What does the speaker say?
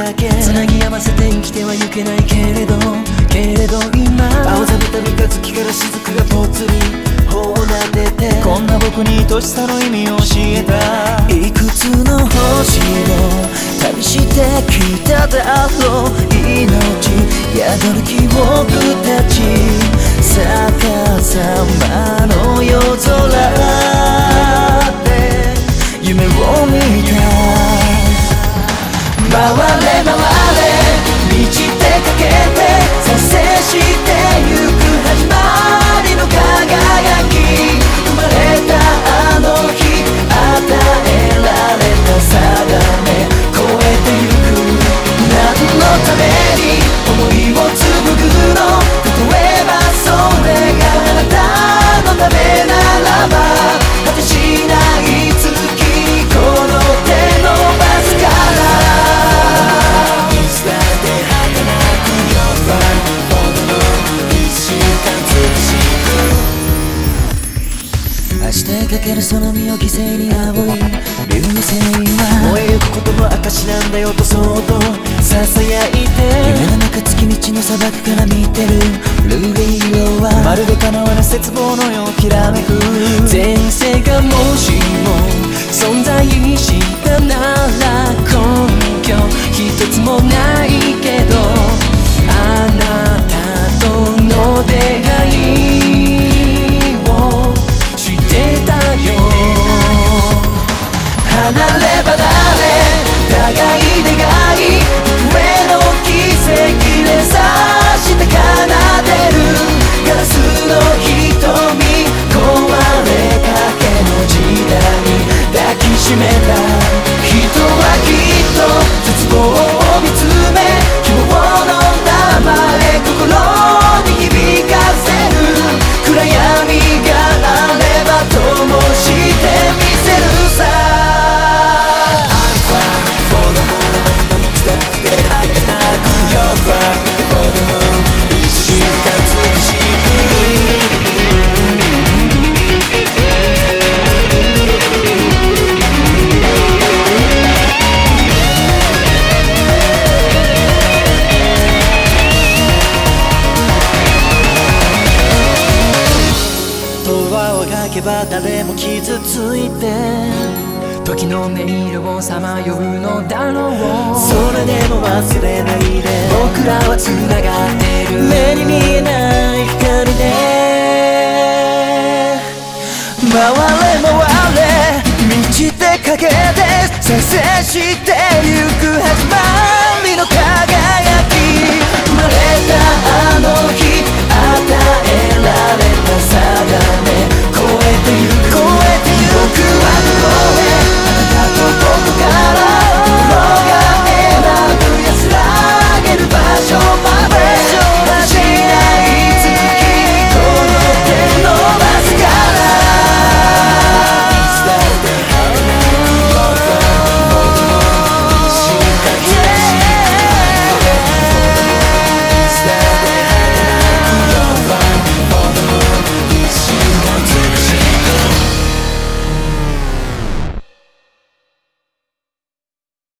だけ。つなぎ合わせて生きてはいけないけれど。けれど今。青ざめた三日月から雫がぽつり頬を撫でて。こんな僕に愛しさの意味を教えた。いくつの星を旅してきただろうかけるその身を犠牲に青い流星は燃えゆくことの証なんだよとそっと囁いて夢の中月道の砂漠から見てるルビー色はまるで叶わぬ絶望のようきらめく。前世がもしも存在したなら根拠一つもないきけば誰も傷ついて時の音色をさまようのだろう。それでも忘れないで僕らは繋がってる。目に見えない光で回れ回れ満ちてかけて再生してゆく始まり